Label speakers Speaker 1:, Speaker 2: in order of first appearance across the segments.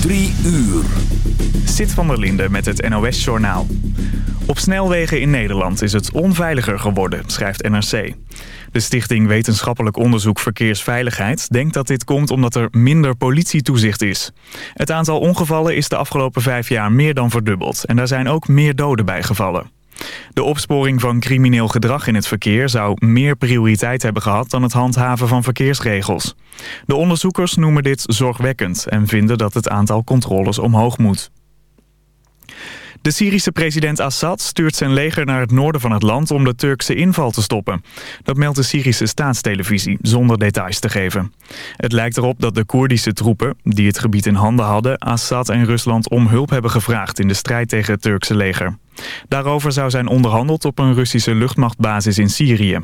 Speaker 1: Drie uur.
Speaker 2: Zit van der Linde met het NOS-journaal. Op snelwegen in Nederland is het onveiliger geworden, schrijft NRC. De Stichting Wetenschappelijk Onderzoek Verkeersveiligheid denkt dat dit komt omdat er minder politietoezicht is. Het aantal ongevallen is de afgelopen vijf jaar meer dan verdubbeld en daar zijn ook meer doden bij gevallen. De opsporing van crimineel gedrag in het verkeer zou meer prioriteit hebben gehad dan het handhaven van verkeersregels. De onderzoekers noemen dit zorgwekkend en vinden dat het aantal controles omhoog moet. De Syrische president Assad stuurt zijn leger naar het noorden van het land om de Turkse inval te stoppen. Dat meldt de Syrische staatstelevisie, zonder details te geven. Het lijkt erop dat de Koerdische troepen, die het gebied in handen hadden, Assad en Rusland om hulp hebben gevraagd in de strijd tegen het Turkse leger. Daarover zou zijn onderhandeld op een Russische luchtmachtbasis in Syrië.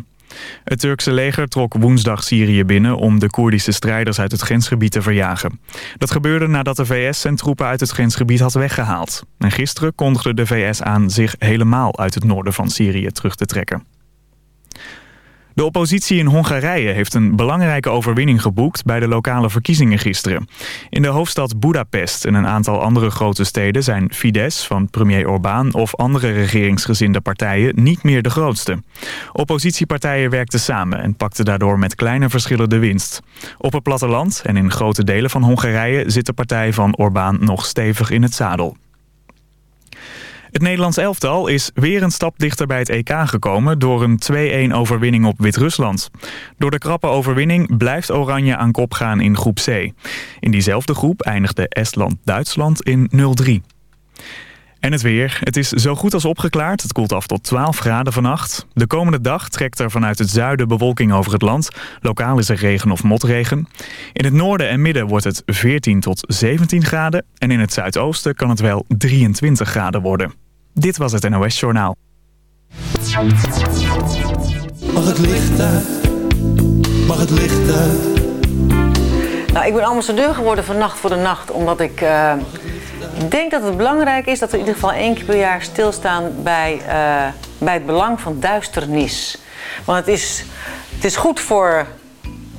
Speaker 2: Het Turkse leger trok woensdag Syrië binnen om de Koerdische strijders uit het grensgebied te verjagen. Dat gebeurde nadat de VS zijn troepen uit het grensgebied had weggehaald. En gisteren kondigde de VS aan zich helemaal uit het noorden van Syrië terug te trekken. De oppositie in Hongarije heeft een belangrijke overwinning geboekt bij de lokale verkiezingen gisteren. In de hoofdstad Budapest en een aantal andere grote steden zijn Fidesz van premier Orbán of andere regeringsgezinde partijen niet meer de grootste. Oppositiepartijen werkten samen en pakten daardoor met kleine verschillen de winst. Op het platteland en in grote delen van Hongarije zit de partij van Orbán nog stevig in het zadel. Het Nederlands elftal is weer een stap dichter bij het EK gekomen... door een 2-1 overwinning op Wit-Rusland. Door de krappe overwinning blijft Oranje aan kop gaan in groep C. In diezelfde groep eindigde Estland-Duitsland in 0-3. En het weer. Het is zo goed als opgeklaard. Het koelt af tot 12 graden vannacht. De komende dag trekt er vanuit het zuiden bewolking over het land. Lokaal is er regen of motregen. In het noorden en midden wordt het 14 tot 17 graden. En in het zuidoosten kan het wel 23 graden worden. Dit was het NOS Journaal.
Speaker 3: Mag het licht uit? Mag het licht uit?
Speaker 4: Nou, ik ben ambassadeur geworden van Nacht voor de Nacht, omdat ik uh, denk dat het belangrijk is dat we in ieder geval één keer per jaar stilstaan bij, uh, bij het belang van duisternis. Want het is, het is goed voor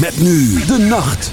Speaker 1: Met nu de nacht.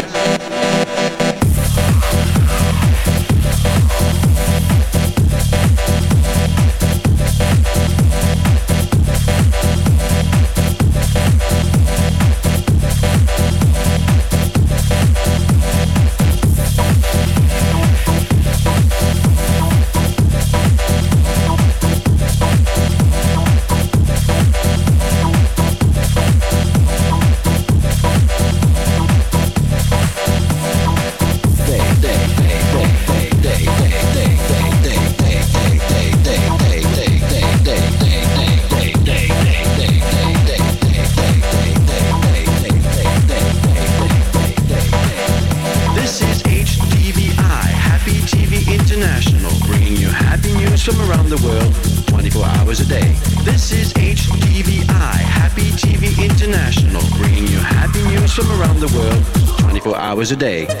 Speaker 5: A day.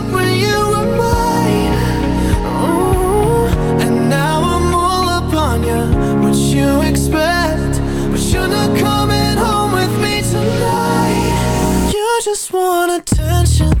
Speaker 3: just want attention.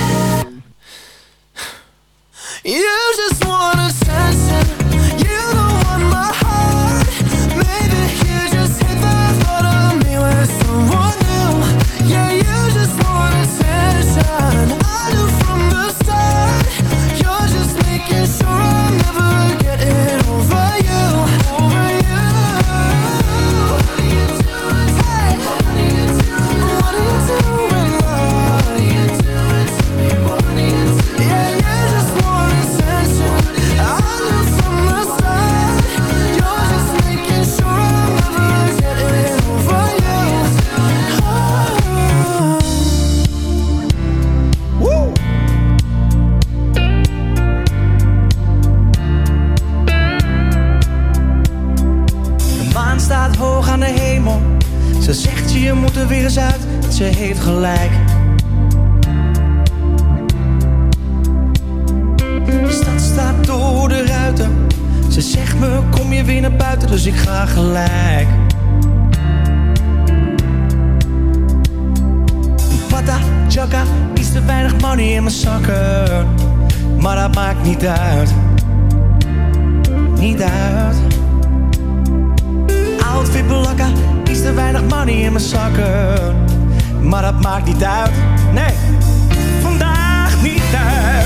Speaker 6: ze heeft gelijk. De stad staat door de ruiten. Ze zegt me kom je weer naar buiten Dus ik ga gelijk. Pata, chaka, iets te weinig money in mijn zakken. Maar dat maakt niet uit. Niet uit. Outfit belakka, iets te weinig money in mijn zakken maar dat maakt niet uit. Nee, vandaag niet uit.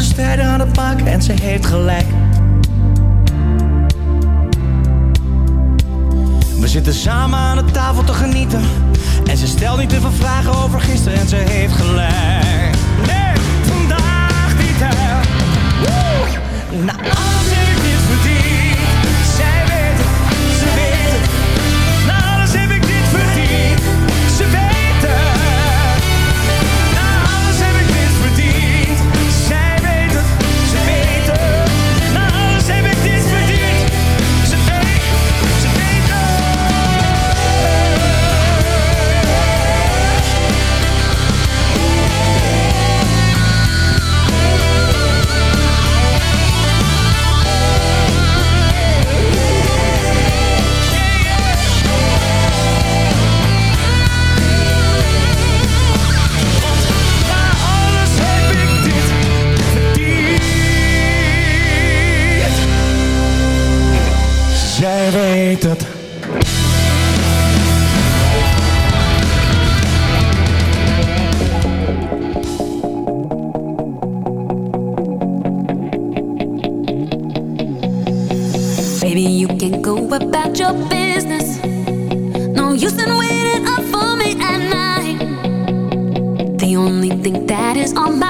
Speaker 6: de strijd aan het pakken en ze heeft gelijk. We zitten samen aan de tafel te genieten. En ze stelt niet te veel vragen over gisteren en ze heeft gelijk. Nee, vandaag niet hè. Woe! Nou, Na alles weet het.
Speaker 7: Baby, you can go about your business. No use in waiting up for me at night. The only thing that is on my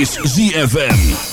Speaker 7: is
Speaker 8: ZFM.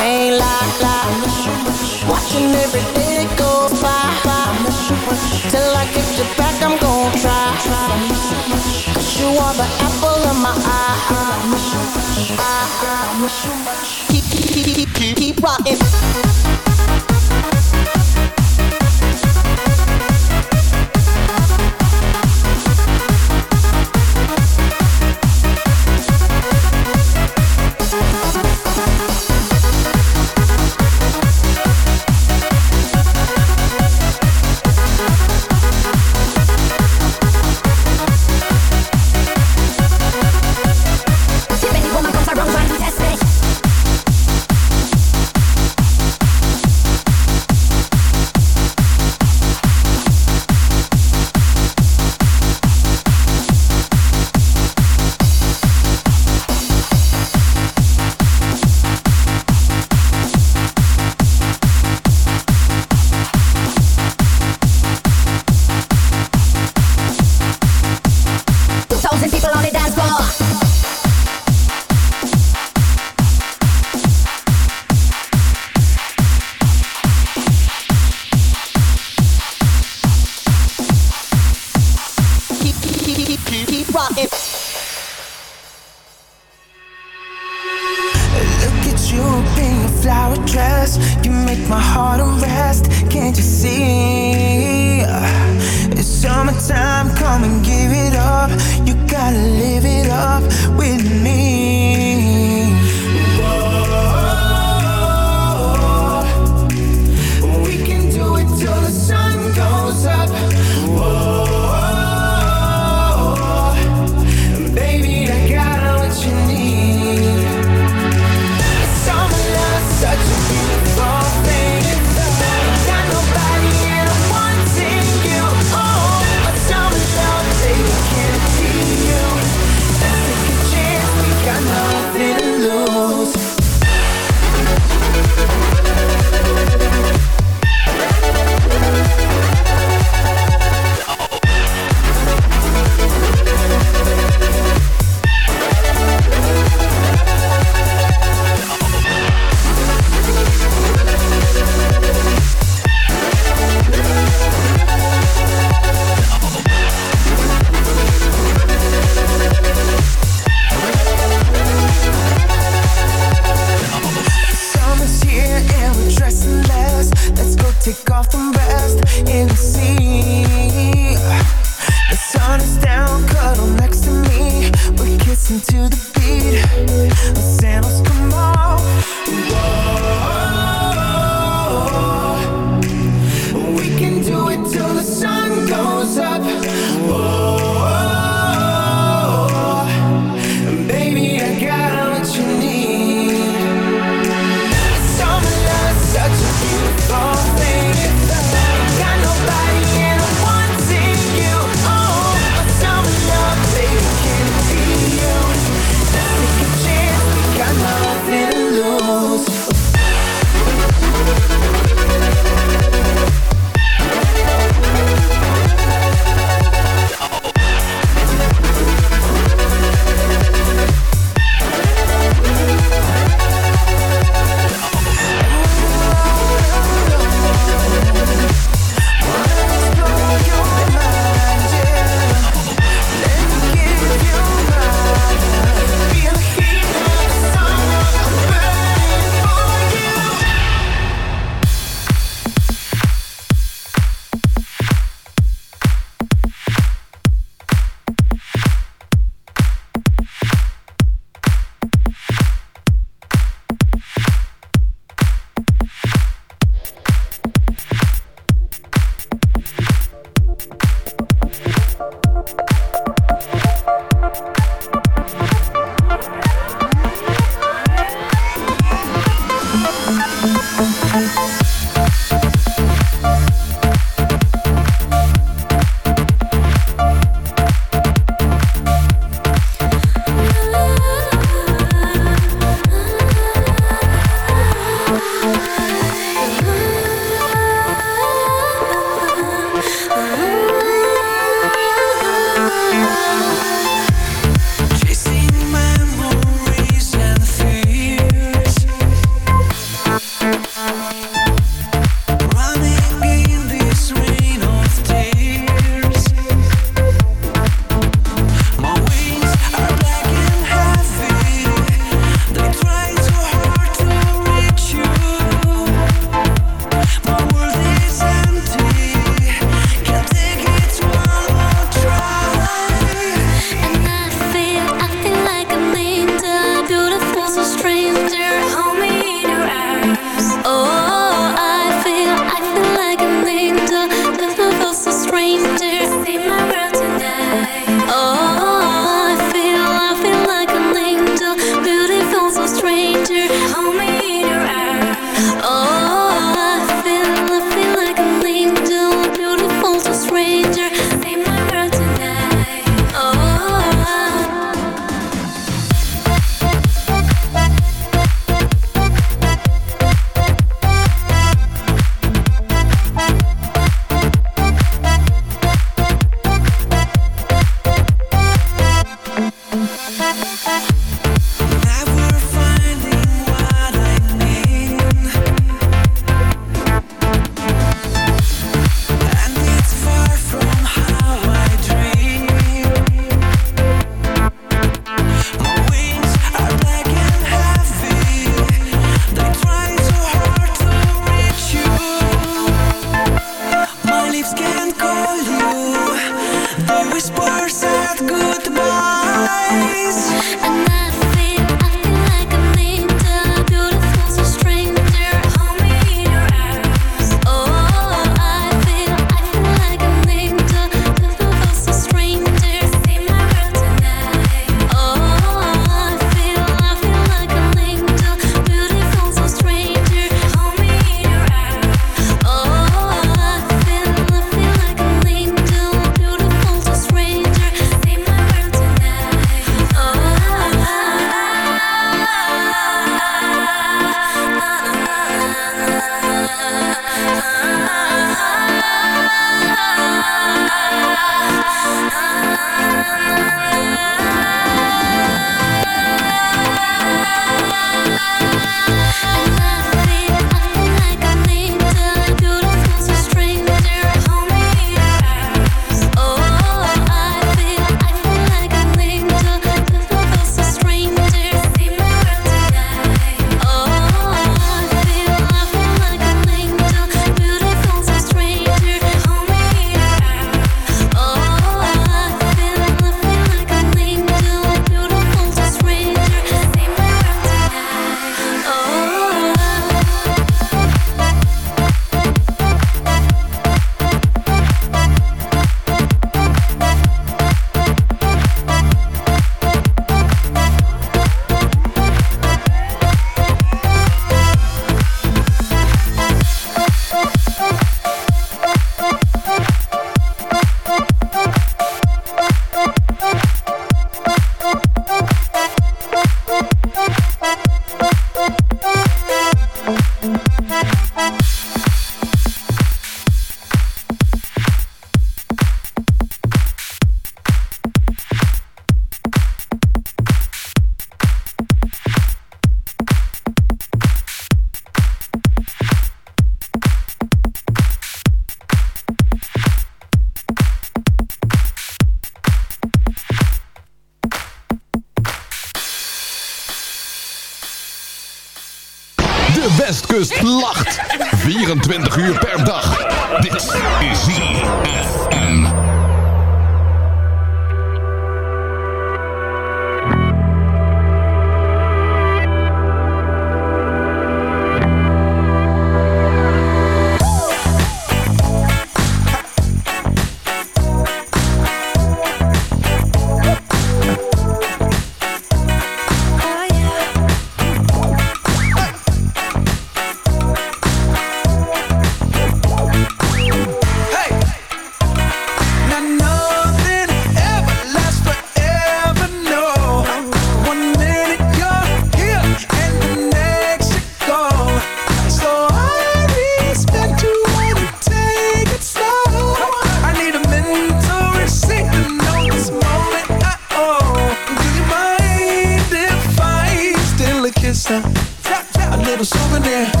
Speaker 3: Souvenir.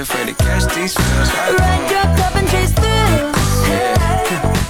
Speaker 9: Afraid to catch these feels.
Speaker 10: Ride your cup and chase thrills.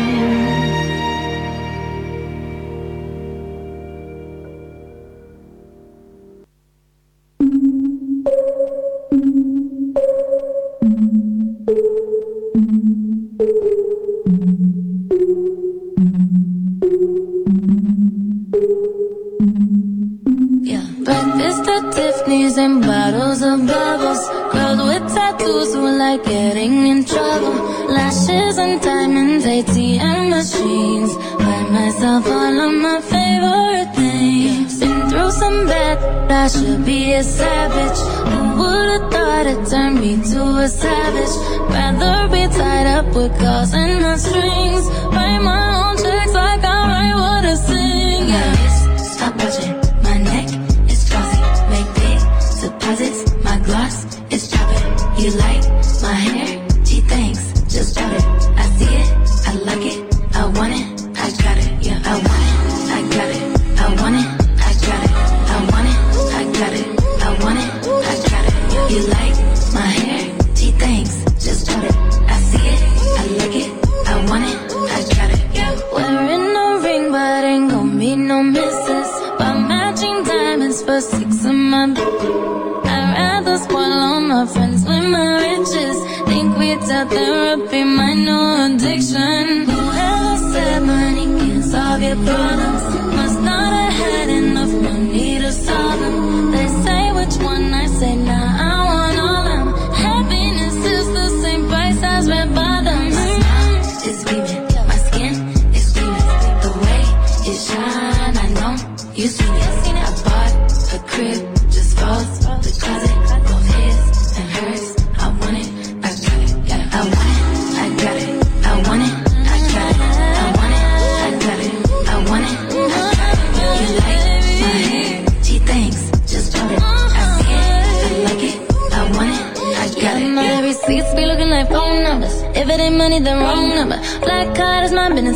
Speaker 7: Should be a savage. Who would've thought it turned me to a savage? Rather be tied up with calls and not strings.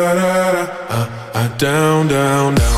Speaker 11: Uh, uh, down, down, down.